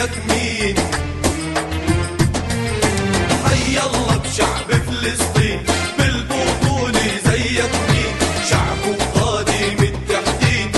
وياك مين؟ حي الله بشعب فلسطين بالبطولة زيك مين؟ التحديد